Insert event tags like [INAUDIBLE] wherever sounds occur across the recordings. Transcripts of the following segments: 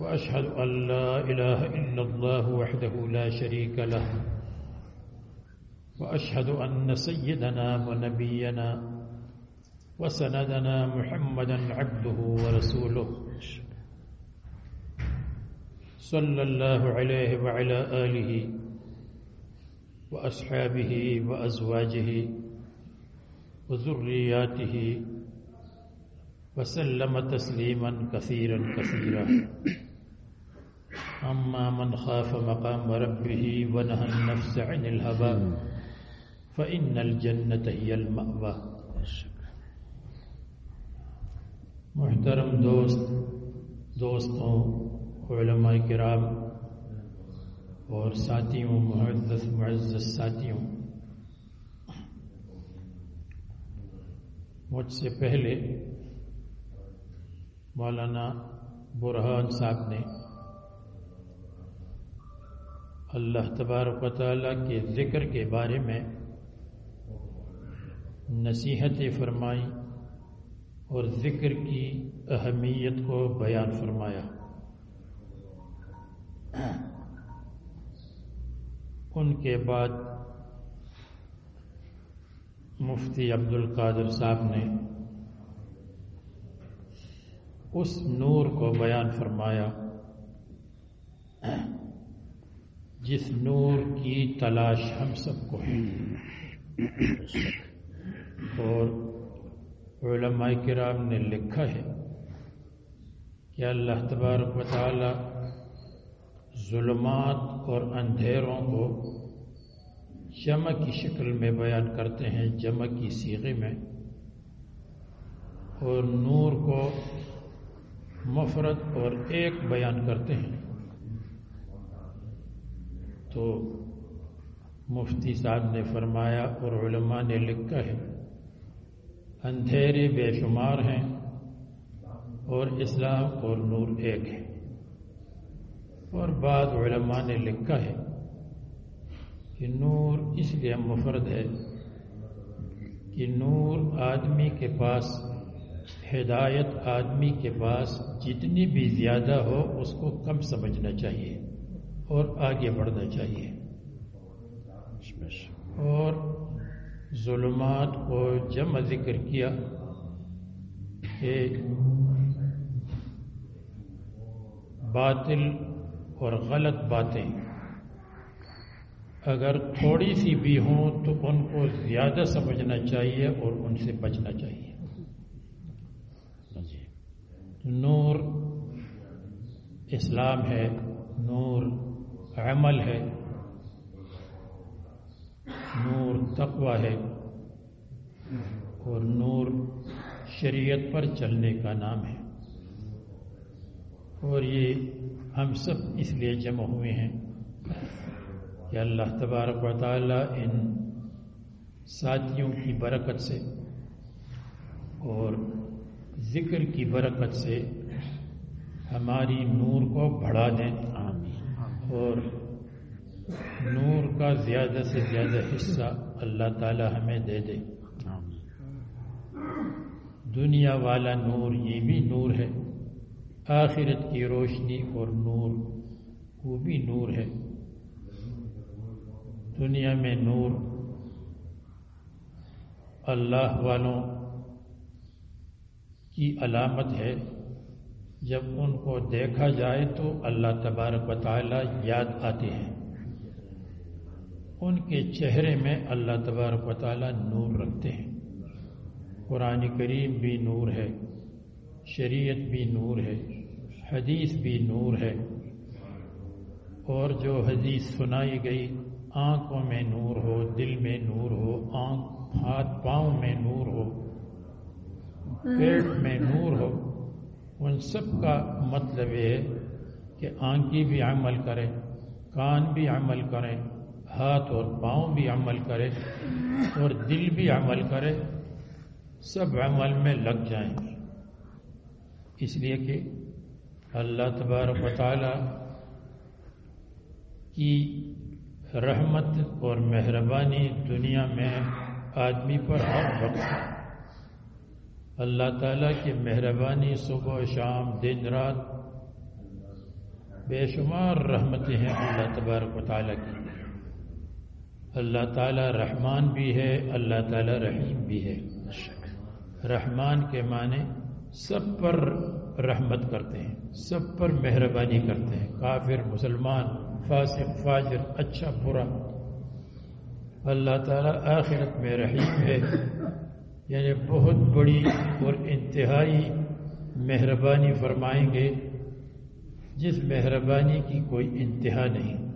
وأشهد أن لا إله إلا الله وحده لا شريك له وأشهد أن سيدنا ونبينا وسندنا محمدا عبده ورسوله. صلى الله عليه وعلى آله وأصحابه وأزواجه وذرياته وسلم تسليما كثيرا كثيرا. أما من خاف مقام ربه ونهى النفس عن الهوى. فإن الجنة هي المأوى. محترم دوست دوستوں علماء کرام اور ساتھیوں معزز معزز ساتھیوں مجھ سے پہلے مولانا برحان صاحب نے اللہ تبارک و تعالیٰ کے ذکر کے بارے میں نصیحتیں فرمائی اور ذکر کی اہمیت کو بیان فرمایا۔ ان کے بعد مفتی عبد القادر صاحب نے اس نور کو بیان فرمایا۔ جس نور کی تلاش ہم سب کو ہے۔ اور علماء کرام نے لکھا ہے کہ اللہ تبارک و تعالی ظلمات اور اندھیروں کو جمع کی شکل میں بیان کرتے ہیں، جمع کی سیغے میں۔ اور نور کو مفرد اور ایک بیان کرتے ہیں۔ تو مفتی صاحب نے فرمایا اور علماء نے لکھا ہے، اندھیرے بے شمار ہیں اور اسلام اور نور ایک ہے۔ اور بعض علماء نے لکھا ہے کہ نور اس لیے مفرد ہے کہ نور آدمی کے پاس، ہدایت آدمی کے پاس جتنی بھی زیادہ ہو، اس کو کم سمجھنا چاہیے۔ اور آگے بڑھنا چاہیے۔ اور ظلمات کو جمع ذکر کیا کہ باطل اور غلط باتیں۔ اگر تھوڑی سی بھی ہوں تو ان کو زیادہ سمجھنا چاہیے اور ان سے بچنا چاہیے۔ نور اسلام ہے، نور عمل ہے۔ نور تقوی ہے۔ اور نور شریعت پر چلنے کا نام ہے۔ اور یہ ہم سب اس لیے جمع ہوئے ہیں کہ اللہ تبارک و تعالی ان ساتھیوں کی برکت سے اور ذکر کی برکت سے ہماری نور کو بڑھا دیں۔ اور نور کا زیادہ سے زیادہ حصہ اللہ تعالی ہمیں دے دے۔ دنیا والا نور یہ بھی نور ہے، آخرت کی روشنی اور نور، وہ بھی نور ہے۔ دنیا میں نور اللہ والوں کی علامت ہے۔ جب ان کو دیکھا جائے تو اللہ تبارک و تعالی یاد آتے ہیں۔ ان کے چہرے میں اللہ تبارک و تعالی نور رکھتے ہیں۔ قرآن کریم بھی نور ہے، شریعت بھی نور ہے، حدیث بھی نور ہے۔ اور جو حدیث سنائی گئی، آنکھوں میں نور ہو، دل میں نور ہو، آنکھ، ہاتھ، پاؤں میں نور ہو، پیٹ میں نور ہو ان سب کا مطلب یہ ہے کہ آنکھی بھی عمل کرے، کان بھی عمل کریں ہاتھ اور پاؤں بھی عمل کرے اور دل بھی عمل کرے، سب عمل میں لگ جائیں۔ گے اس لیے کہ اللہ تبارک و تعالی کی رحمت اور مہربانی دنیا میں آدمی پر ہر وقت ہے اللہ تعالیٰ کی مہربانی صبح و شام، دن، رات بے شمار رحمتیں ہیں اللہ تبارک و تعالیٰ کی۔ اللہ تعالیٰ رحمان بھی ہے، اللہ تعالیٰ رحیم بھی ہے۔ رحمان کے معنی سب پر رحمت کرتے ہیں، سب پر مہربانی کرتے ہیں۔ کافر، مسلمان، فاسق، فاجر اچھا برا۔ اللہ تعالیٰ آخرت میں رحیم ہے۔ یعنی بہت بڑی اور انتہائی مہربانی فرمائیں گے جس مہربانی کی کوئی انتہا نہیں۔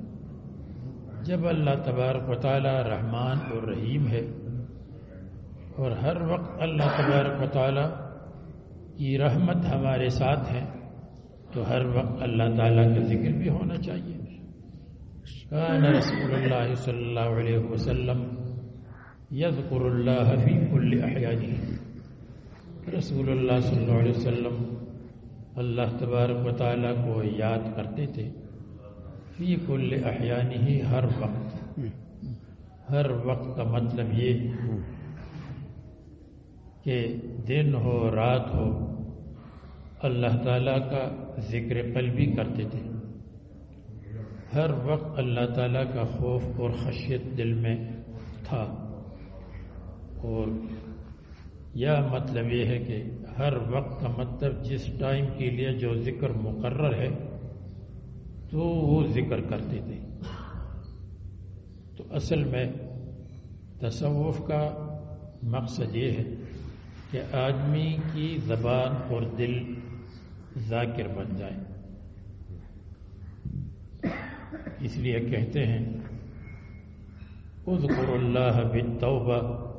جب اللہ تبارک و تعالیٰ رحمان اور رحیم ہے اور ہر وقت اللہ تبارک و تعالیٰ کی رحمت ہمارے ساتھ ہے، تو ہر وقت اللہ تعالیٰ کا ذکر بھی ہونا چاہیے۔ رسول الله صلى الله عليه وسلم يذكر الله في كل أحيانه. رسول اللہ صلی اللہ علیہ وسلم اللہ تبارک و تعالیٰ کو یاد کرتے تھے. فی کل احیانی ہی ہر وقت. ہر وقت کا مطلب یہ کہ دن ہو، رات ہو، اللہ تعالیٰ کا ذکر قلبی کرتے تھے. ہر وقت اللہ تعالیٰ کا خوف اور خشیت دل میں تھا. اور یا مطلب یہ ہے کہ ہر وقت کا مطلب جس ٹائم کے لیے جو ذکر مقرر ہے، تو وہ ذکر کرتے تھے۔ تو اصل میں تصوف کا مقصد یہ ہے کہ آدمی کی زبان اور دل ذاکر بن جائے اس لیے کہتے ہیں، اذکر اللہ بالتوبہ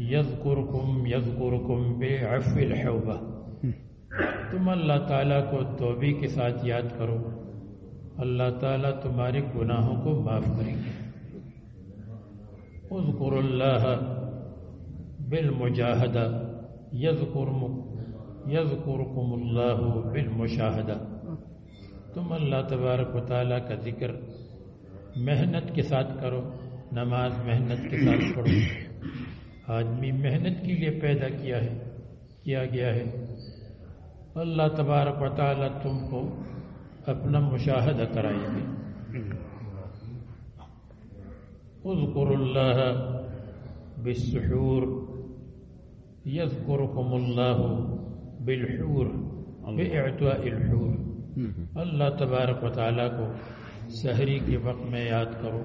یذکرکم یذکرکم بعفو الحوبہ تم اللہ تعالیٰ کو توبی کے ساتھ یاد کرو۔ اللہ تعالیٰ تمہارے گناہوں کو معاف کریں گے۔ اذکر اللہ بالمجاہدہ۔ یذکرکم اللہ بالمشاہدہ۔ تم اللہ تبارک و تعالیٰ کا ذکر محنت کے ساتھ کرو۔ نماز محنت کے ساتھ پڑھو۔ آدمی محنت کے لیے پیدا کیا ہے، کیا گیا ہے۔ اللہ تبارک و تعالیٰ تم کو اپنا مشاہدہ کرائیں گے اذکر اللہ بالسحور، یذکرکم اللہ بالحور، باعتواء الحور۔ اللہ تبارک و تعالیٰ کو سحری کے وقت میں یاد کرو۔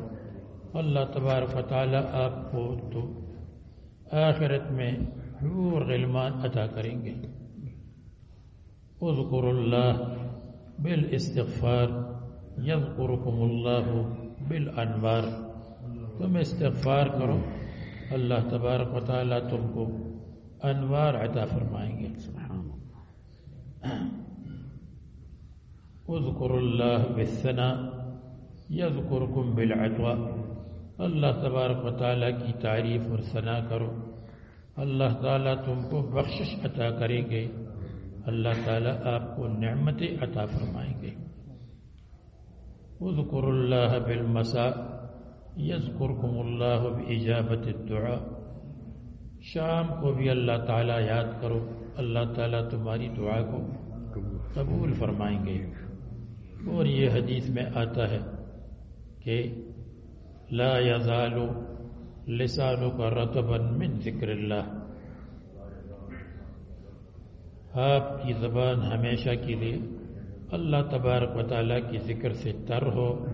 اللہ تبارک و تعالیٰ آپ کو تو آخرت میں حور غلمان عطا کریں گے۔ اذکر اللہ بالاستغفار یذکرکم اللہ بالانوار۔ تم استغفار کرو، اللہ تبارک و تعالیٰ تم کو انوار عطا فرمائیں گے۔ اذکر اللہ بالثناء، یذکرکم بالعطوا اللہ تبارک و تعالیٰ کی تعریف اور ثناء کرو۔ اللہ تعالیٰ تم کو بخشش عطا کریں گے۔ اللہ تعالیٰ آپ کو نعمت عطا فرمائیں گے۔ اذکر اللہ بالمساء یذکرکم اللہ بإجابت الدعاء۔ شام کو بھی اللہ تعالیٰ یاد کرو۔ اللہ تعالیٰ تمہاری دعا کو قبول فرمائیں گے۔ اور یہ حدیث میں آتا ہے کہ لا یزال لسانو کا من ذکر اللہ آپ کی زبان ہمیشہ کے لیے اللہ تبارک و تعالیٰ کی ذکر سے تر ہو،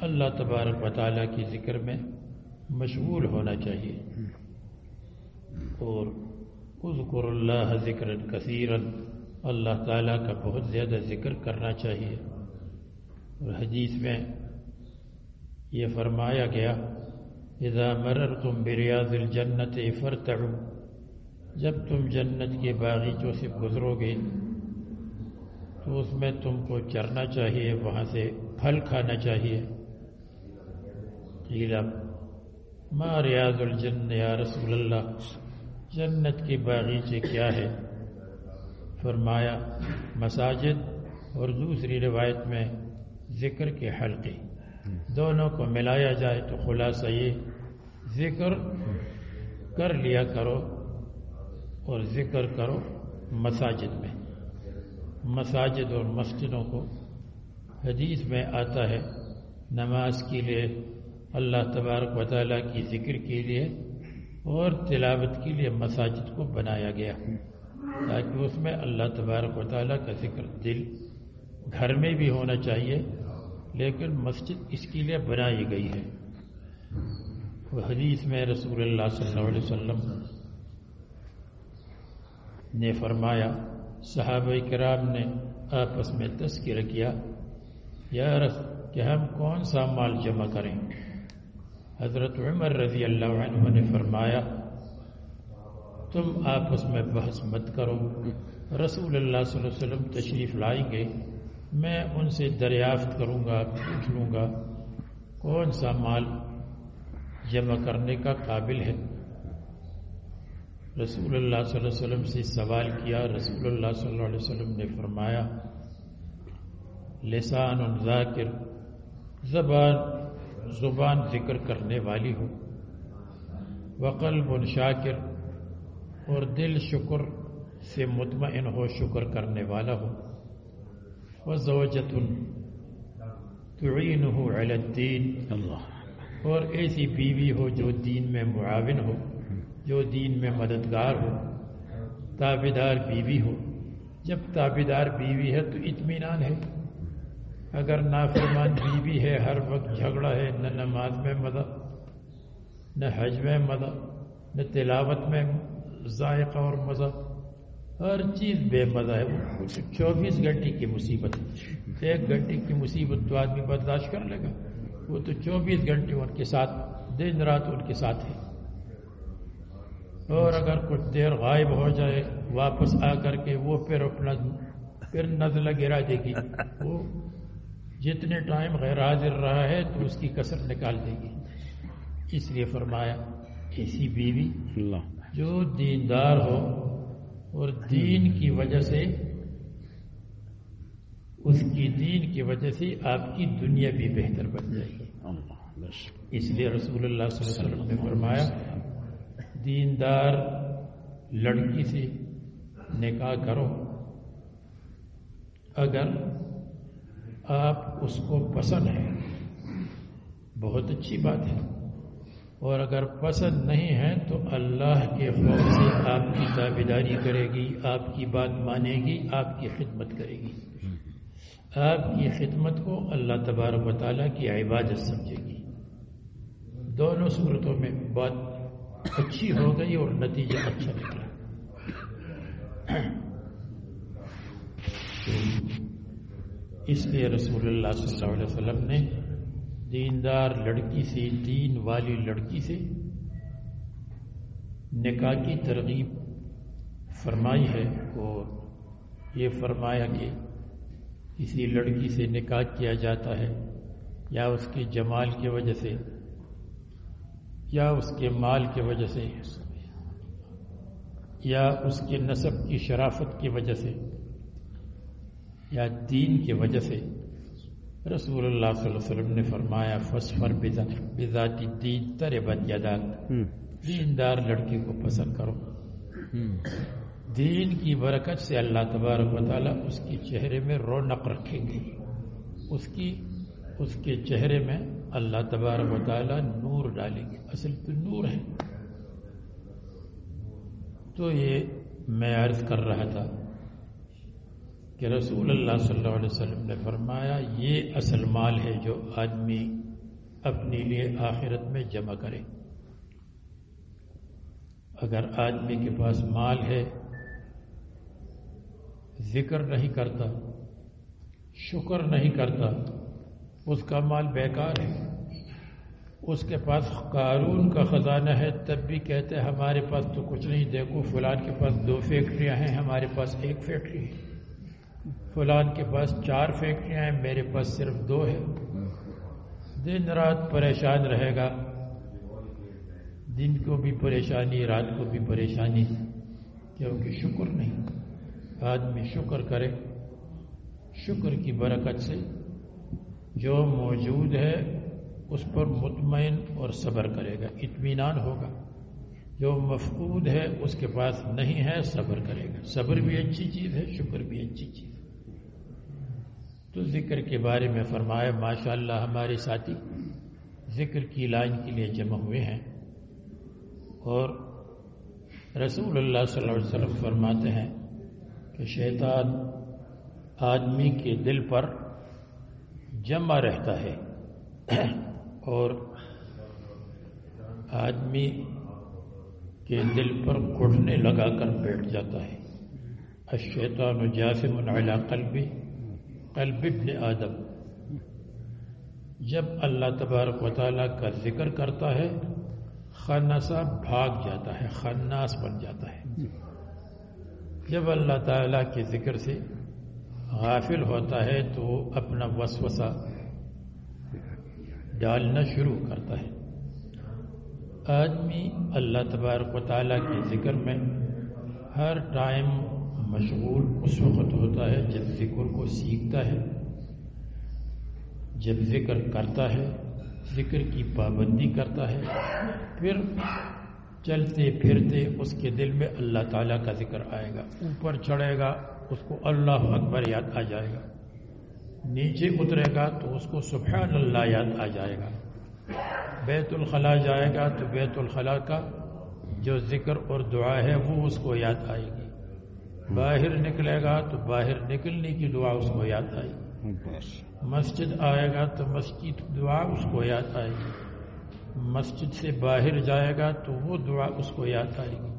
اللہ تبارک و تعالیٰ کی ذکر میں مشغول ہونا چاہیے۔ اور اذکر اللہ ذکر کثیرا، اللہ تعالیٰ کا بہت زیادہ ذکر کرنا چاہیے۔ اور حدیث میں یہ فرمایا گیا، اذا مررتم بریاض الجنت فرتعو جب تم جنت کے باغیچوں سے گزرو گے، تو اس میں تم کو چرنا چاہیے، وہاں سے پھل کھانا چاہیے۔ ما ریاض الجن یا رسول اللہ، جنت کی باغیچے کیا ہے؟ فرمایا، مساجد اور دوسری روایت میں ذکر کے حلقے۔ دونوں کو ملایا جائے تو خلاصہ یہ ذکر کر لیا کرو اور ذکر کرو مساجد میں۔ مساجد اور مسجدوں کو حدیث میں آتا ہے، نماز کے لیے اللہ تبارک و تعالیٰ کی ذکر کے لیے اور تلاوت کے لیے مساجد کو بنایا گیا۔ تاکہ اس میں اللہ تبارک و تعالیٰ کا ذکر دل، گھر میں بھی ہونا چاہیے۔ لیکن مسجد اس کے لیے بنائی گئی ہے۔ حدیث میں رسول اللہ صلی اللہ علیہ وسلم نے فرمایا، صحابہ کرام نے آپس میں تذکرہ کیا، یا رس کہ ہم کون سا مال جمع کریں؟ حضرت عمر رضی اللہ عنہ نے فرمایا، تم آپس میں بحث مت کرو، رسول اللہ صلی اللہ علیہ وسلم تشریف لائیں گے میں ان سے دریافت کروں گا، پوچھ لوں گا، کون سا مال جمع کرنے کا قابل ہے؟ رسول اللہ صلی اللہ علیہ وسلم سے سوال کیا، رسول اللہ صلی اللہ علیہ وسلم نے فرمایا، لسان ذاکر، زبان زبان ذکر کرنے والی ہو وقلب شاکر اور دل شکر سے مطمئن ہو شکر کرنے والا ہو وزوجت تعینہ علی الدین اللہ۔ اور ایسی بیوی ہو جو دین میں معاون ہو جو دین میں مددگار ہو تابدار بیوی ہو۔ جب تابدار بیوی ہے تو اطمینان ہے۔ اگر نافرمان بیوی ہے ہر وقت جھگڑا ہے نہ نماز میں مدد نہ حج میں مدد نہ تلاوت میں ذائقہ اور مزہ۔ ہر چیز بے مزہ ہے چوبیس گھنٹے کی مصیبت۔ ایک گھنٹے کی مصیبت تو آدمی برداشت کر لے گا۔ وہ تو چوبیس گھنٹے ان کے ساتھ دن رات ان کے ساتھ ہے۔ اور اگر کچھ دیر غائب ہو جائے واپس آ کر کے وہ پھر اپنا پھر نزلہ گرا دے گی وہ جتنے ٹائم غیر حاضر رہا ہے تو اس کی کثر نکال دے گی۔ اس لیے فرمایا ایسی بیوی جو دیندار ہو اور دین کی وجہ سے اس کی دین کی وجہ سے آپ کی دنیا بھی بہتر بن جائے گی۔ اس لیے رسول اللہ صلی اللہ علیہ وسلم نے فرمایا دیندار لڑکی سے نکاح کرو۔ اگر آپ اس کو پسند ہے بہت اچھی بات ہے۔ اور اگر پسند نہیں ہے تو اللہ کے خوف سے آپ کی دعویداری کرے گی، آپ کی بات مانے گی، آپ کی خدمت کرے گی۔ آپ کی خدمت کو اللہ تبارک و تعالیٰ کی عبادت سمجھے گی۔ دونوں صورتوں میں بات اچھی ہو گئی اور نتیجہ اچھا نکلا۔ اس لیے رسول اللہ صلی اللہ علیہ وسلم نے دیندار لڑکی سے، دین والی لڑکی سے نکاح کی ترغیب فرمائی ہے اور یہ فرمایا کہ کسی لڑکی سے نکاح کیا جاتا ہے یا اس کے جمال کی وجہ سے، یا اس کے مال کی وجہ سے، یا اس کے نصب کی شرافت کی وجہ سے، یا دین کی وجہ سے۔ رسول اللہ صلی اللہ علیہ وسلم نے فرمایا فسفر بذاتی دین تر بد یادات دیندار لڑکی کو پسند کرو۔ دین کی برکت سے اللہ تبارک و تعالیٰ اس کی چہرے میں رونق رکھیں گے۔ اس کی اس کے چہرے میں اللہ تبارک و تعالیٰ نور ڈالیں گے۔ اصل تو نور ہے۔ تو یہ میں عرض کر رہا تھا کہ رسول اللہ صلی اللہ علیہ وسلم نے فرمایا، یہ اصل مال ہے جو آدمی اپنے لیے آخرت میں جمع کرے۔ اگر آدمی کے پاس مال ہے، ذکر نہیں کرتا، شکر نہیں کرتا، اس کا مال بیکار ہے۔ اس کے پاس قارون کا خزانہ ہے، تب بھی کہتے ہیں، ہمارے پاس تو کچھ نہیں، دیکھو فلان کے پاس دو فیکٹریاں ہیں، ہمارے پاس ایک فیکٹری ہے۔ فلان کے پاس چار فیکٹریاں ہیں، میرے پاس صرف دو ہے دن رات پریشان رہے گا۔ دن کو بھی پریشانی، رات کو بھی پریشانی۔ کیونکہ شکر نہیں، آدمی شکر کرے۔ شکر کی برکت سے جو موجود ہے، اس پر مطمئن اور صبر کرے گا۔ اطمینان ہوگا۔ جو مفقود ہے، اس کے پاس نہیں ہے، صبر کرے گا۔ صبر بھی اچھی چیز ہے، شکر بھی اچھی چیز ہے۔ تو ذکر کے بارے میں فرمایا ماشاء اللہ ہمارے ساتھی ذکر کی لائن کے لیے جمع ہوئے ہیں اور رسول اللہ صلی اللہ علیہ وسلم فرماتے ہیں کہ شیطان آدمی کے دل پر جمع رہتا ہے اور آدمی کے دل پر گھٹنے لگا کر بیٹھ جاتا ہے۔ الشیطان جاسم علی قلبی قلب ابن آدم۔ جب اللہ تبارک و تعالیٰ کا ذکر کرتا ہے خنسا بھاگ جاتا ہے خناس بن جاتا ہے۔ جب اللہ تعالیٰ کے ذکر سے غافل ہوتا ہے تو اپنا وسوسہ ڈالنا شروع کرتا ہے۔ آدمی اللہ تبارک و تعالیٰ کے ذکر میں ہر ٹائم مشغول اس وقت ہوتا ہے جب ذکر کو سیکھتا ہے، جب ذکر کرتا ہے ذکر کی پابندی کرتا ہے، پھر چلتے پھرتے اس کے دل میں اللہ تعالیٰ کا ذکر آئے گا۔ اوپر چڑھے گا، اس کو اللہ اکبر یاد آ جائے گا۔ نیچے اترے گا تو اس کو سبحان اللہ یاد آ جائے گا۔ بیت الخلاء جائے گا تو بیت الخلاء کا جو ذکر اور دعا ہے وہ اس کو یاد آئے گی۔ باہر نکلے گا تو باہر نکلنے کی دعا اس کو یاد آئے گی۔ مسجد آئے گا تو مسجد دعا اس کو یاد آئے گی۔ مسجد سے باہر جائے گا تو وہ دعا اس کو یاد آئے گی۔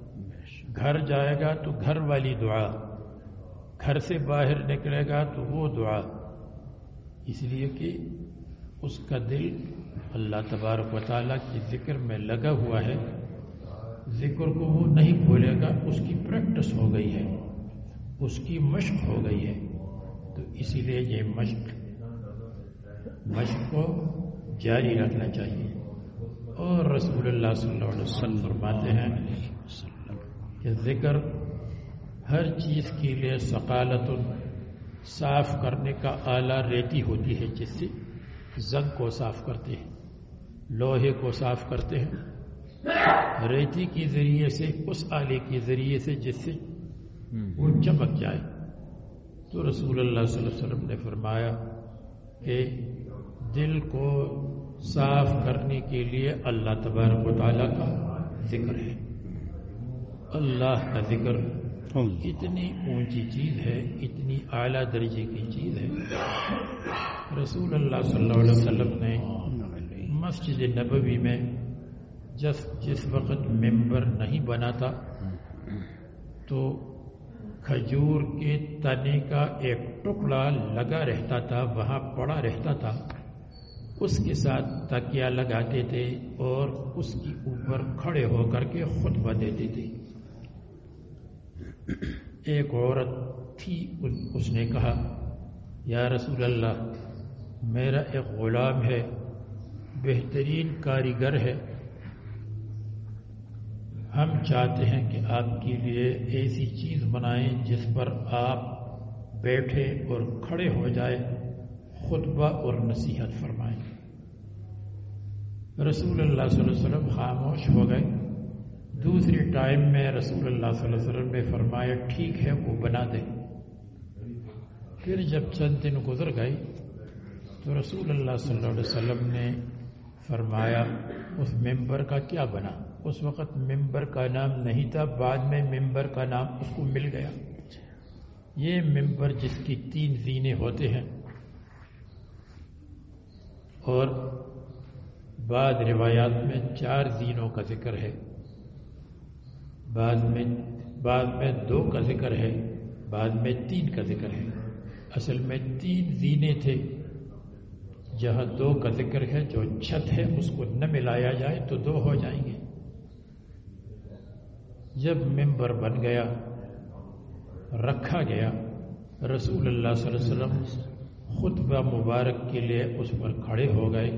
گھر جائے گا تو گھر والی دعا۔ گھر سے باہر نکلے گا تو وہ دعا۔ اس لیے کہ اس کا دل اللہ تبارک و تعالیٰ کی ذکر میں لگا ہوا ہے۔ ذکر کو وہ نہیں بھولے گا اس کی پریکٹس ہو گئی ہے۔ اس کی مشق ہو گئی ہے، تو اسی لیے یہ مشق مشق کو جاری رکھنا چاہیے۔ اور رسول اللہ صلی اللہ علیہ وسلم فرماتے ہیں کہ ذکر ہر چیز کے لیے ثقالت صاف کرنے کا آلہ ریتی ہوتی ہے، جس سے زنگ کو صاف کرتے ہیں، لوہے کو صاف کرتے ہیں۔ ریتی کے ذریعے سے، اس آلے کے ذریعے سے، جس سے وہ چمک جائے۔ تو رسول اللہ صلی اللہ علیہ وسلم نے فرمایا کہ دل کو صاف کرنے کے لیے اللہ تبارک و تعالیٰ کا ذکر ہے۔ اللہ کا ذکر اتنی اونچی چیز ہے اتنی اعلیٰ درجے کی چیز ہے۔ رسول اللہ صلی اللہ علیہ وسلم نے مسجد نبوی میں جس جس وقت ممبر نہیں بنا تھا تو کھجور کے تنے کا ایک ٹکڑا لگا رہتا تھا، وہاں پڑا رہتا تھا۔ اس کے ساتھ تکیا لگاتے تھے اور اس کے اوپر کھڑے ہو کر کے خطبہ دیتے تھے۔ ایک عورت تھی اس نے کہا، یا رسول اللہ، میرا ایک غلام ہے، بہترین کاریگر ہے۔ ہم چاہتے ہیں کہ آپ کے لیے ایسی چیز بنائیں جس پر آپ بیٹھے اور کھڑے ہو جائے خطبہ اور نصیحت فرمائیں۔ رسول اللہ صلی اللہ علیہ وسلم خاموش ہو گئے۔ دوسری ٹائم میں رسول اللہ صلی اللہ علیہ وسلم نے فرمایا، ٹھیک ہے، وہ بنا دے پھر جب چند دن گزر گئے تو رسول اللہ صلی اللہ علیہ وسلم نے فرمایا، اس ممبر کا کیا بنا؟ اس وقت ممبر کا نام نہیں تھا، بعد میں ممبر کا نام اس کو مل گیا۔ یہ ممبر جس کی تین زینے ہوتے ہیں۔ اور بعد روایات میں چار زینوں کا ذکر ہے۔ بعد میں بعد میں دو کا ذکر ہے، بعد میں تین کا ذکر ہے۔ اصل میں تین زینے تھے۔ جہاں دو کا ذکر ہے، جو چھت ہے، اس کو نہ ملایا جائے تو دو ہو جائیں گے۔ جب ممبر بن گیا رکھا گیا رسول اللہ صلی اللہ علیہ وسلم خطبہ مبارک کے لیے اس پر کھڑے ہو گئے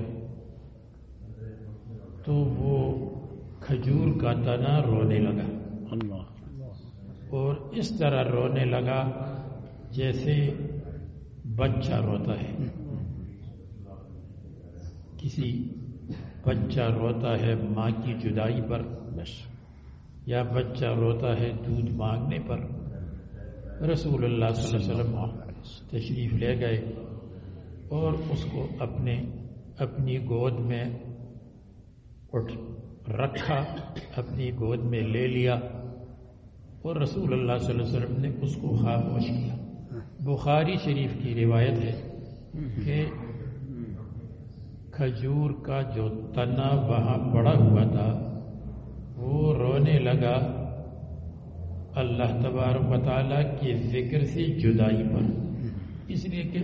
تو وہ کھجور کا تنا رونے لگا۔ اور اس طرح رونے لگا جیسے بچہ روتا ہے۔ کسی بچہ روتا ہے ماں کی جدائی پر۔ یا بچہ روتا ہے دودھ مانگنے پر، رسول اللہ صلی اللہ علیہ وسلم تشریف لے گئے اور اس کو اپنے، اپنی گود میں اٹھ رکھا، اپنی گود میں لے لیا اور رسول اللہ صلی اللہ علیہ وسلم نے اس کو خاموش کیا۔ بخاری شریف کی روایت ہے کہ کھجور کا جو تنا وہاں پڑا ہوا تھا وہ رونے لگا۔ اللہ تبارک و تعالیٰ کے ذکر سے جدائی پر۔ اس لیے کہ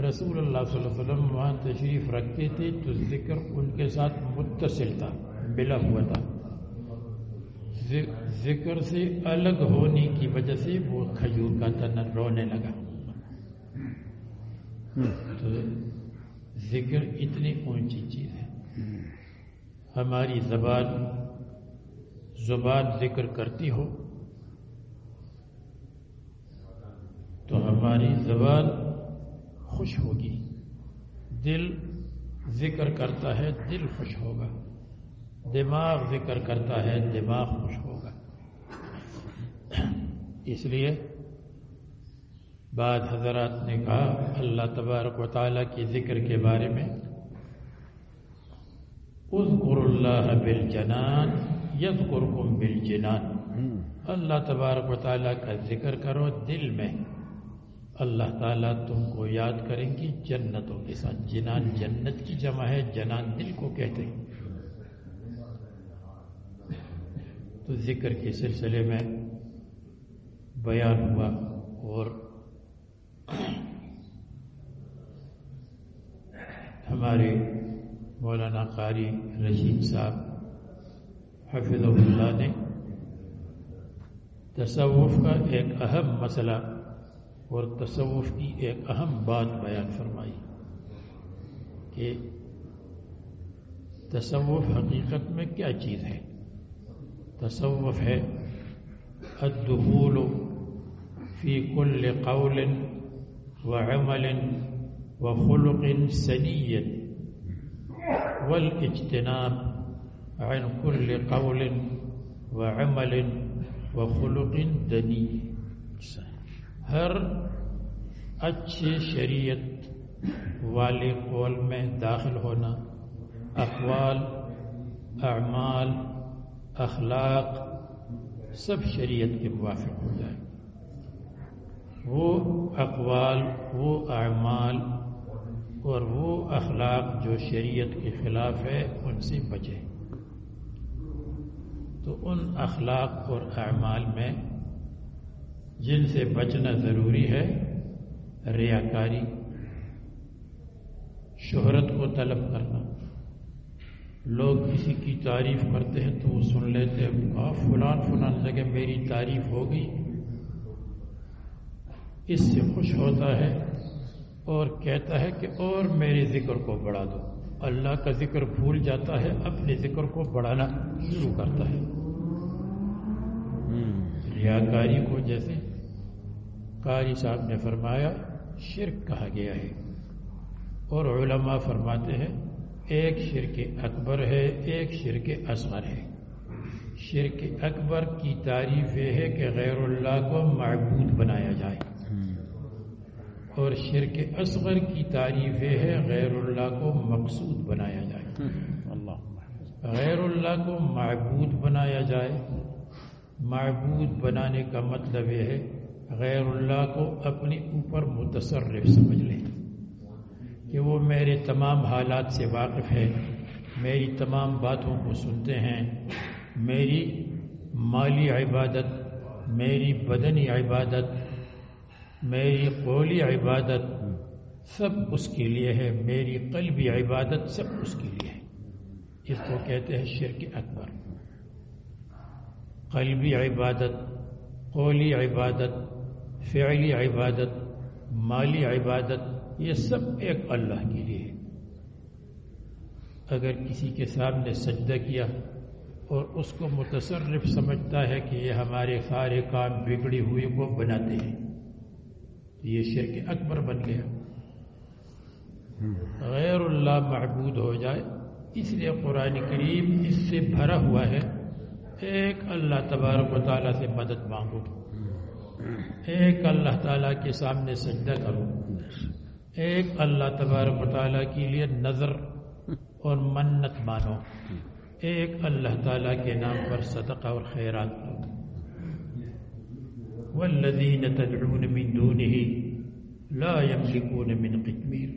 رسول اللہ صلی اللہ علیہ وسلم وہاں تشریف رکھتے تھے تو ذکر ان کے ساتھ متصل تھا، بلا ہوا تھا۔ ذکر سے الگ ہونے کی وجہ سے وہ کھجور کا تن رونے لگا۔ تو ذکر اتنی اونچی چیز ہے۔ ہماری زبان زبان ذکر کرتی ہو، تو ہماری زبان خوش ہوگی۔ دل ذکر کرتا ہے، دل خوش ہوگا۔ دماغ ذکر کرتا ہے، دماغ خوش ہوگا۔ اس لیے بعد حضرات نے کہا، اللہ تبارک و تعالیٰ کی ذکر کے بارے میں، اذکر اللہ بالجنان یذکرکم بالجنان. اللہ تبارک و تعالیٰ کا ذکر کرو دل میں. اللہ تعالیٰ تم کو یاد کریں گی جنتوں کے ساتھ. جنان جنت کی جمع ہے جنان دل کو کہتے ہیں. تو ذکر کے سلسلے میں بیان ہوا اور ہمارے مولانا قاری رشید صاحب حفظ اللہ نے تصوف کا ایک اہم مسئلہ اور تصوف کی ایک اہم بات بیان فرمائی کہ تصوف حقیقت میں کیا چیز ہے؟ تصوف ہے الدخول فی کل قول وعمل وخلق سنیت والاجتناب عن كل قول وعمل وخلق دنی ہر اچھے شریعت والے قول میں داخل ہونا اقوال، اعمال، اخلاق سب شریعت کے موافق ہو جائے۔ وہ اقوال، وہ اعمال اور وہ اخلاق جو شریعت کے خلاف ہے، ان سے بچے۔ تو ان اخلاق اور اعمال میں جن سے بچنا ضروری ہے ریاکاری شہرت کو طلب کرنا۔ لوگ کسی کی تعریف کرتے ہیں تو وہ سن لیتے ہیں کہا فلان فلان جگہ میری تعریف ہوگی اس سے خوش ہوتا ہے اور کہتا ہے کہ اور میرے ذکر کو بڑھا دو۔ اللہ کا ذکر بھول جاتا ہے اپنے ذکر کو بڑھانا شروع کرتا ہے۔ ریاکاری کو جیسے قاری صاحب نے فرمایا شرک کہا گیا ہے۔ اور علماء فرماتے ہیں ایک شرک اکبر ہے ایک شرک اصغر ہے۔ شرک اکبر کی تعریف یہ ہے کہ غیر اللہ کو معبود بنایا جائے۔ اور شرک اصغر کی تعریف یہ ہے غیر اللہ کو مقصود بنایا جائے۔ غیر اللہ کو معبود بنایا جائے۔ معبود بنانے کا مطلب یہ ہے غیر اللہ کو اپنے اوپر متصرف سمجھ لیں کہ وہ میرے تمام حالات سے واقف ہے میری تمام باتوں کو سنتے ہیں میری مالی عبادت میری بدنی عبادت میری قولی عبادت سب اس کے لیے ہے، میری قلبی عبادت سب اس کے لیے ہے۔ اس کو کہتے ہیں شرک اکبر۔ قلبی عبادت، قولی عبادت، فعلی عبادت، مالی عبادت، یہ سب ایک اللہ کے لیے ہے۔ اگر کسی کے سامنے سجدہ کیا اور اس کو متصرف سمجھتا ہے کہ یہ ہمارے سارے کام بگڑی ہوئی کو بناتے ہیں۔ یہ شرک اکبر بن گیا۔ غیر اللہ معبود ہو جائے اس لیے قرآن کریم اس سے بھرا ہوا ہے۔ ایک اللہ تبارک و تعالیٰ سے مدد مانگو۔ ایک اللہ تعالیٰ کے سامنے سجدہ کرو۔ ایک اللہ تبارک و تعالیٰ کے لیے نظر اور منت مانو۔ ایک اللہ تعالیٰ کے نام پر صدقہ اور خیرات دو۔ والذین تدعون من دونه لا يملكون من قتمیر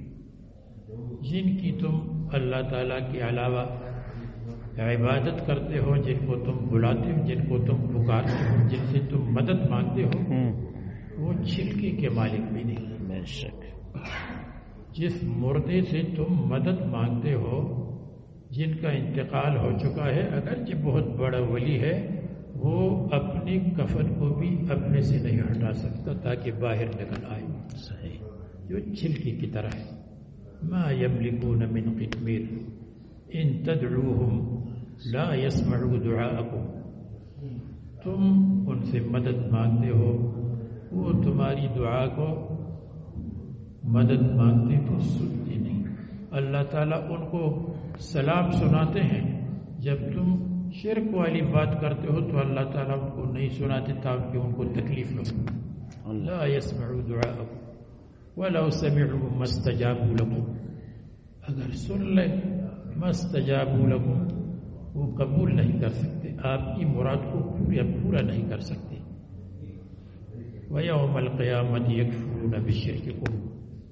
جن کی تم اللہ تعالیٰ کے علاوہ عبادت کرتے ہو جن کو تم بلاتے ہو جن کو تم پکارتے ہو جن سے تم مدد مانگتے ہو وہ چھلکے کے مالک بھی نہیں۔ بے شک۔ جس مردے سے تم مدد مانگتے ہو جن کا انتقال ہو چکا ہے اگرچہ بہت بڑا ولی ہے وہ اپنی کفن کو بھی اپنے سے نہیں ہٹا سکتا تاکہ باہر نکل آئے۔ صحیح۔ جو چھلکی کی طرح ہے۔ ما يملكون من قتمیر ان تدعوهم لا يسمعوا دعاءكم تم ان سے مدد مانگتے ہو۔ وہ تمہاری دعا کو مدد مانگتے تو سنتے نہیں۔ اللہ تعالیٰ ان کو سلام سناتے ہیں جب تم شرک والی بات کرتے ہو تو اللہ تعالیٰ ان کو نہیں سناتے تاکہ ان کو تکلیف نہ ہو۔ اللہ۔ يسمعوا دعاءكم ولو سمعوا ما استجابوا لكم۔ اگر سن لے مستجابوا لكم وہ قبول نہیں کر سکتے۔ آپ کی مراد کو پورا پورا نہیں کر سکتے۔ وَيَوْمَ الْقِيَامَةِ يَكْفُرُونَ بِشِرْكِكُمْ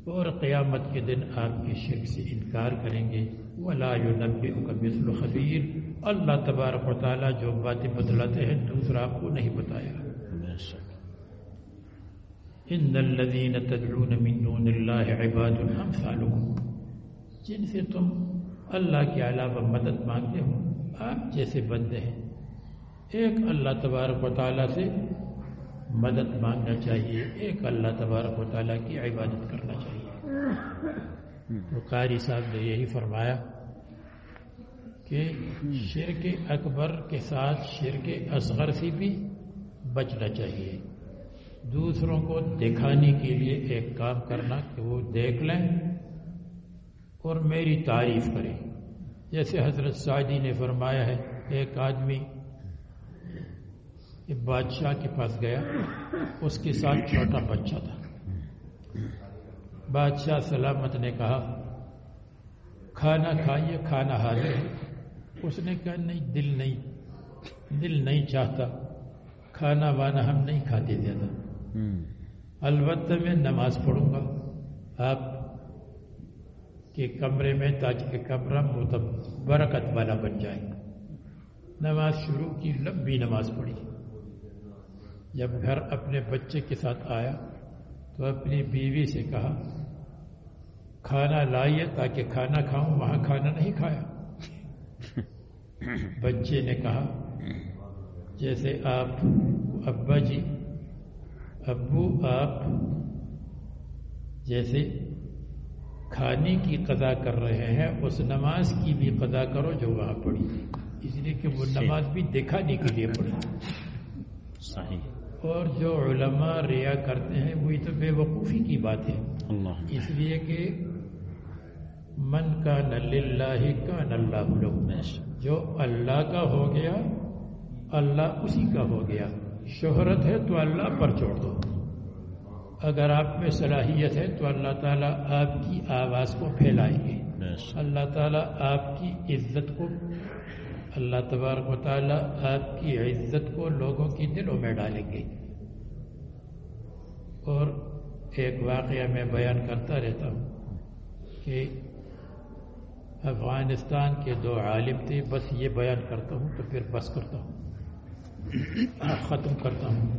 اور قیامت کے دن آپ کے شرک سے انکار کریں گے۔ ولا مثل خبیر اللہ تبارک و تعالیٰ جو باتیں بتلاتے ہیں دوسرا آپ کو نہیں بتایا۔ ان الذين تدعون من دون الله عباد امثالكم جن سے تم اللہ کے علاوہ مدد مانگتے ہو آپ جیسے بندے ہیں۔ ایک اللہ تبارک و تعالیٰ سے مدد مانگنا چاہیے ایک اللہ تبارک و تعالیٰ کی عبادت کرنا چاہیے۔ تو قاری صاحب نے یہی فرمایا کہ شرک اکبر کے ساتھ شرک اصغر سے بھی بچنا چاہیے۔ دوسروں کو دکھانے کے لیے ایک کام کرنا کہ وہ دیکھ لیں اور میری تعریف کریں۔ جیسے حضرت سعدی نے فرمایا ہے، ایک آدمی بادشاہ کے پاس گیا، اس کے ساتھ چھوٹا بچہ تھا۔ بادشاہ سلامت نے کہا کھانا کھائیے کھانا حاضر ہے. اس نے کہا نہیں دل نہیں دل نہیں چاہتا کھانا وانا ہم نہیں کھاتے زیادہ۔ البتہ میں نماز پڑھوں گا۔ آپ کے کمرے میں تاکہ کمرہ برکت والا بن جائے۔ نماز شروع کی لمبی نماز پڑھی۔ جب گھر اپنے بچے کے ساتھ آیا تو اپنی بیوی سے کہا کھانا لائیے تاکہ کھانا کھاؤں وہاں کھانا نہیں کھایا۔ [LAUGHS] بچے نے کہا جیسے آپ ابا جی ابو آپ جیسے کھانے کی قضا کر رہے ہیں اس نماز کی بھی قضا کرو جو وہاں پڑھی اس لیے کہ وہ نماز بھی دکھانے کے لیے پڑھی صحیح۔ اور جو علماء ریا کرتے ہیں وہی تو بے وقوفی کی بات ہے۔ اس لیے کہ من کا نل اللہ کا نلّہ جو اللہ کا ہو گیا اللہ اسی کا ہو گیا۔ شہرت ہے تو اللہ پر چھوڑ دو۔ اگر آپ میں صلاحیت ہے تو اللہ تعالیٰ آپ کی آواز کو پھیلائیں گے اللہ تعالیٰ آپ کی عزت کو اللہ تبارک و تعالیٰ آپ کی عزت کو لوگوں کی دلوں میں ڈالیں گے۔ اور ایک واقعہ میں بیان کرتا رہتا ہوں کہ افغانستان کے دو عالم تھے، بس یہ بیان کرتا ہوں تو پھر بس کرتا ہوں۔ ختم کرتا ہوں۔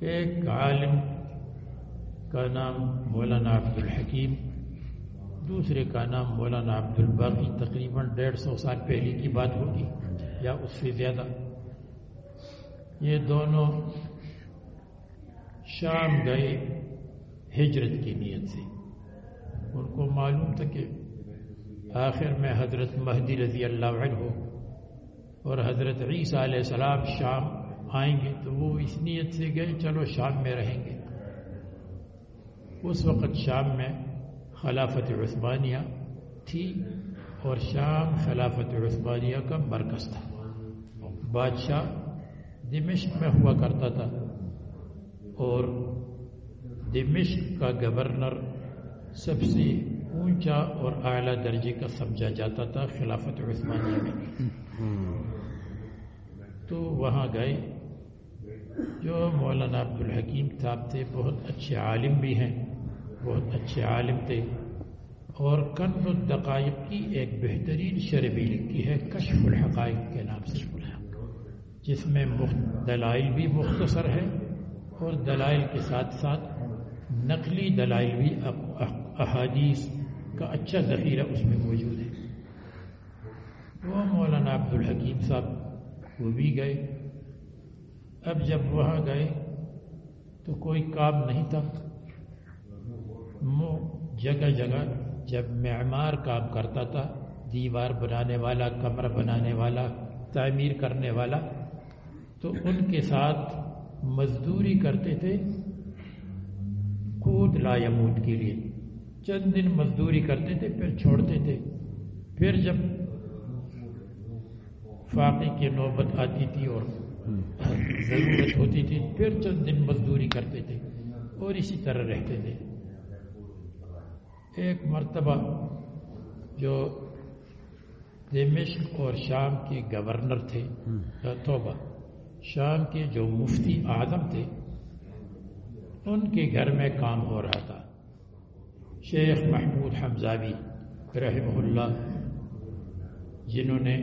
ایک عالم کا نام مولانا عبد الحکیم دوسرے کا نام مولانا عبد الباقی تقریباً ڈیڑھ سو سال پہلے کی بات ہوگی یا اس سے زیادہ۔ یہ دونوں شام گئے ہجرت کی نیت سے۔ ان کو معلوم تھا کہ آخر میں حضرت مہدی رضی اللہ عنہ اور حضرت عیسیٰ علیہ السلام شام آئیں گے تو وہ اس نیت سے گئے، چلو شام میں رہیں گے۔ اس وقت شام میں خلافت عثمانیہ تھی اور شام خلافت عثمانیہ کا مرکز تھا۔ بادشاہ دمشق میں ہوا کرتا تھا اور دمشق کا گورنر سب سے اونچا اور اعلیٰ درجے کا سمجھا جاتا تھا خلافت عثمانیہ میں۔ تو وہاں گئے۔ جو مولانا عبد الحکیم صاحب تھے، بہت اچھے عالم بھی ہیں۔ بہت اچھے عالم تھے اور کنف الدقائق کی ایک بہترین شرح بھی لکھی ہے، کشف الحقائق کے نام سے، جس میں دلائل بھی مختصر ہے اور دلائل کے ساتھ ساتھ نقلی دلائل بھی احادیث کا اچھا ذخیرہ اس میں موجود ہے۔ وہ مولانا عبد الحکیم صاحب وہ بھی گئے۔ اب جب وہاں گئے تو کوئی کام نہیں تھا۔ جگہ جگہ جب معمار کام کرتا تھا، دیوار بنانے والا، کمرہ بنانے والا، تعمیر کرنے والا، تو ان کے ساتھ مزدوری کرتے تھے خود لا یمود کے لیے۔ چند دن مزدوری کرتے تھے، پھر چھوڑتے تھے۔ پھر جب فاقی کی نوبت آتی تھی اور ضرورت ہوتی تھی، پھر چند دن مزدوری کرتے تھے اور اسی طرح رہتے تھے۔ ایک مرتبہ جو دمشق اور شام کے گورنر تھے توبہ شام کے جو مفتی اعظم تھے ان کے گھر میں کام ہو رہا تھا۔ شیخ محمود حمزاوی رحمہ اللہ جنہوں نے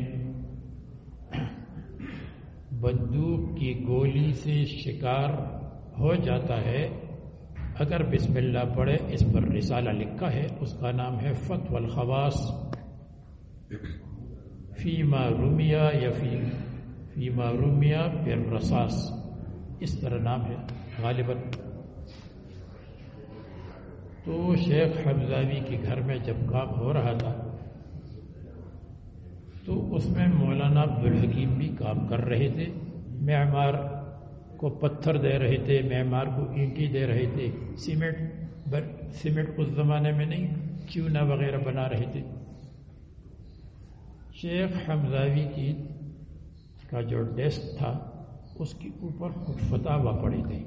بندوق کی گولی سے شکار ہو جاتا ہے اگر بسم اللہ پڑھے، اس پر رسالہ لکھا ہے، اس کا نام ہے فتو الخواص۔ فیما رومیا یا فی، فیما رومیا پھر رساس اس طرح نام ہے، غالباً۔ تو شیخ حمزاوی کے گھر میں جب کام ہو رہا تھا، تو اس میں مولانا عبدالحکیم بھی کام کر رہے تھے۔ معمار کو پتھر دے رہے تھے، معمار کو اینٹی دے رہے تھے، سیمنٹ سیمنٹ اس زمانے میں نہیں، چونا وغیرہ بنا رہے تھے۔ شیخ حمزاوی کی کا جو ڈیسک تھا، اس کے اوپر کچھ فتح پڑے تھے۔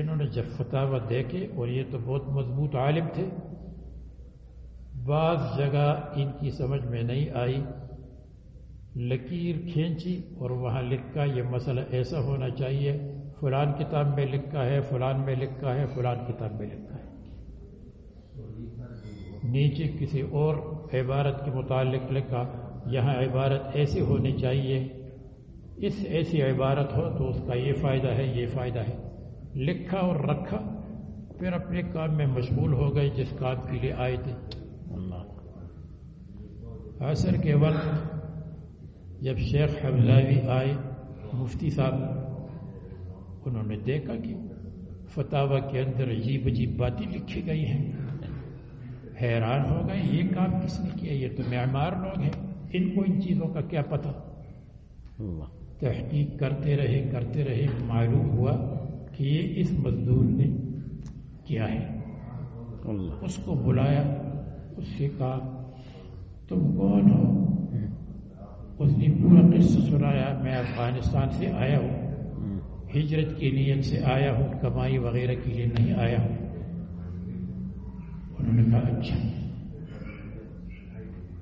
انہوں نے جب فتح دیکھے اور یہ تو بہت مضبوط عالم تھے، بعض جگہ ان کی سمجھ میں نہیں آئی۔ لکیر کھینچی اور وہاں لکھا یہ مسئلہ ایسا ہونا چاہیے، فلان کتاب میں لکھا ہے، فلان میں لکھا ہے، فلان کتاب میں لکھا ہے۔ نیچے کسی اور عبارت کے متعلق لکھا، یہاں عبارت ایسی ہونی چاہیے۔ اس ایسی عبارت ہو تو اس کا یہ فائدہ ہے، یہ فائدہ ہے۔ لکھا اور رکھا پھر اپنے کام میں مشغول ہو گئے، جس کام کے لیے آئے تھے۔ عصر کے وقت جب شیخ حمزاوی آئے مفتی صاحب انہوں نے دیکھا کہ فتح کے اندر عجیب عجیب باتیں لکھی گئی ہیں۔ حیران ہو گئے یہ کام کس نے کیا؟ یہ تو معمار لوگ ہیں ان کو ان چیزوں کا کیا پتہ؟ تحقیق کرتے رہے کرتے رہے معلوم ہوا کہ یہ اس مزدور نے کیا ہے۔ اس کو بلایا اس سے کہا تم کون ہو؟ اس نے پورا قصہ سنایا میں افغانستان سے آیا ہوں۔ ہجرت کی نیت سے آیا ہوں کمائی وغیرہ کے لیے نہیں آیا ہوں۔ انہوں نے کہا اچھا۔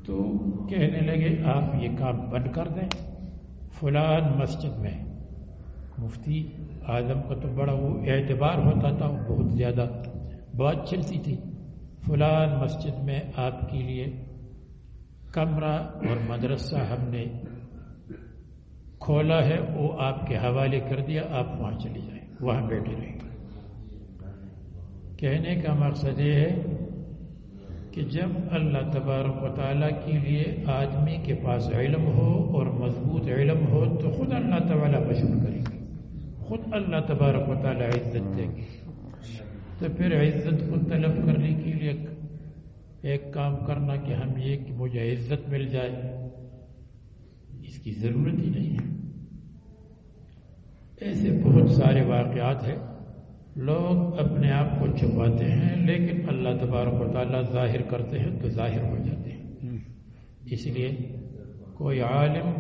تو کہنے لگے آپ یہ کام بند کر دیں۔ فلان مسجد میں۔ مفتی اعظم کا تو بڑا وہ اعتبار ہوتا تھا بہت زیادہ بات چلتی تھی۔ فلان مسجد میں آپ کے لیے کمرہ اور مدرسہ ہم نے کھولا ہے، وہ آپ کے حوالے کر دیا، آپ وہاں چلی جائیں، وہاں بیٹھے رہیں۔ کہنے کا مقصد یہ ہے کہ جب اللہ تبارک و تعالیٰ کے لیے آدمی کے پاس علم ہو اور مضبوط علم ہو، تو خود اللہ تعالیٰ بشر کریں گے۔ خود اللہ تبارک و تعالیٰ عزت دیں گے۔ تو پھر عزت کو طلب کرنے کے لیے ایک کام کرنا کہ ہم یہ کہ مجھے عزت مل جائے اس کی ضرورت ہی نہیں ہے۔ ایسے بہت سارے واقعات ہیں۔ لوگ اپنے آپ کو چھپاتے ہیں لیکن اللہ تبارک و تعالیٰ ظاہر کرتے ہیں تو ظاہر ہو جاتے ہیں۔ اس لیے کوئی عالم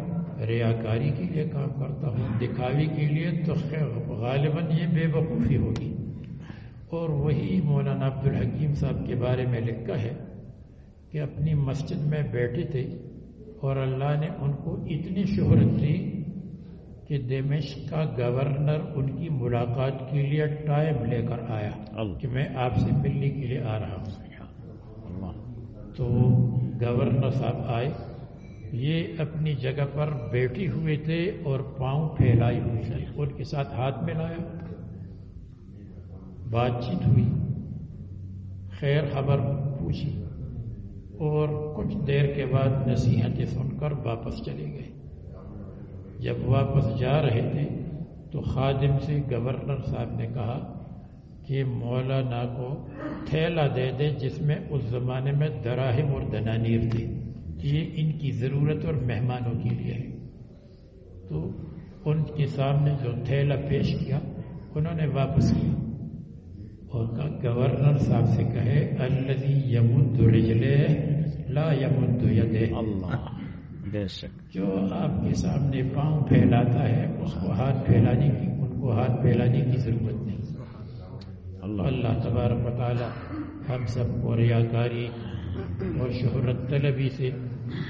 ریاکاری کے لیے کام کرتا ہوں دکھاوی کے لیے تو غالباً یہ بے وقوفی ہوگی۔ اور وہی مولانا عبد الحکیم صاحب کے بارے میں لکھا ہے کہ اپنی مسجد میں بیٹھے تھے اور اللہ نے ان کو اتنی شہرت دی کہ دمش کا گورنر ان کی ملاقات کے لیے ٹائم لے کر آیا کہ میں آپ سے ملنے کے لیے آ رہا ہوں۔ تو گورنر صاحب آئے۔ یہ اپنی جگہ پر بیٹھی ہوئے تھے اور پاؤں پھیلائی ہوئی تھی ان کے ساتھ ہاتھ میں لایا بات چیت ہوئی۔ خیر خبر پوچھی۔ اور کچھ دیر کے بعد نصیحتیں سن کر واپس چلے گئے۔ جب واپس جا رہے تھے تو خادم سے گورنر صاحب نے کہا کہ مولانا کو تھیلا دے دے جس میں اس زمانے میں دراہم اور دنانیر تھی یہ ان کی ضرورت اور مہمانوں کے لیے ہے۔ تو ان کے سامنے جو تھیلا پیش کیا، انہوں نے واپس کیا۔ اور گورنر صاحب سے کہے الذي يمد رجله لا يمد يده. اللہ بے شک۔ جو آپ کے سامنے پاؤں پھیلاتا ہے اس کو ہاتھ پھیلانے کی ان کو ہاتھ پھیلانے کی ضرورت نہیں۔ اللہ۔ اللہ تبارک و تعالی ہم سب کو ریاکاری اور شہرت طلبی سے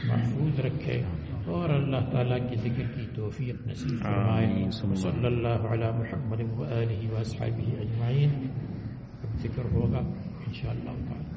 محفوظ رکھے اور اللہ تعالیٰ کی ذکر کی توفیق نصیب فرمائے. صلی اللہ علی محمد و اصحابہ اجمعین۔ ذکر ہوگا انشاءاللہ تعالی۔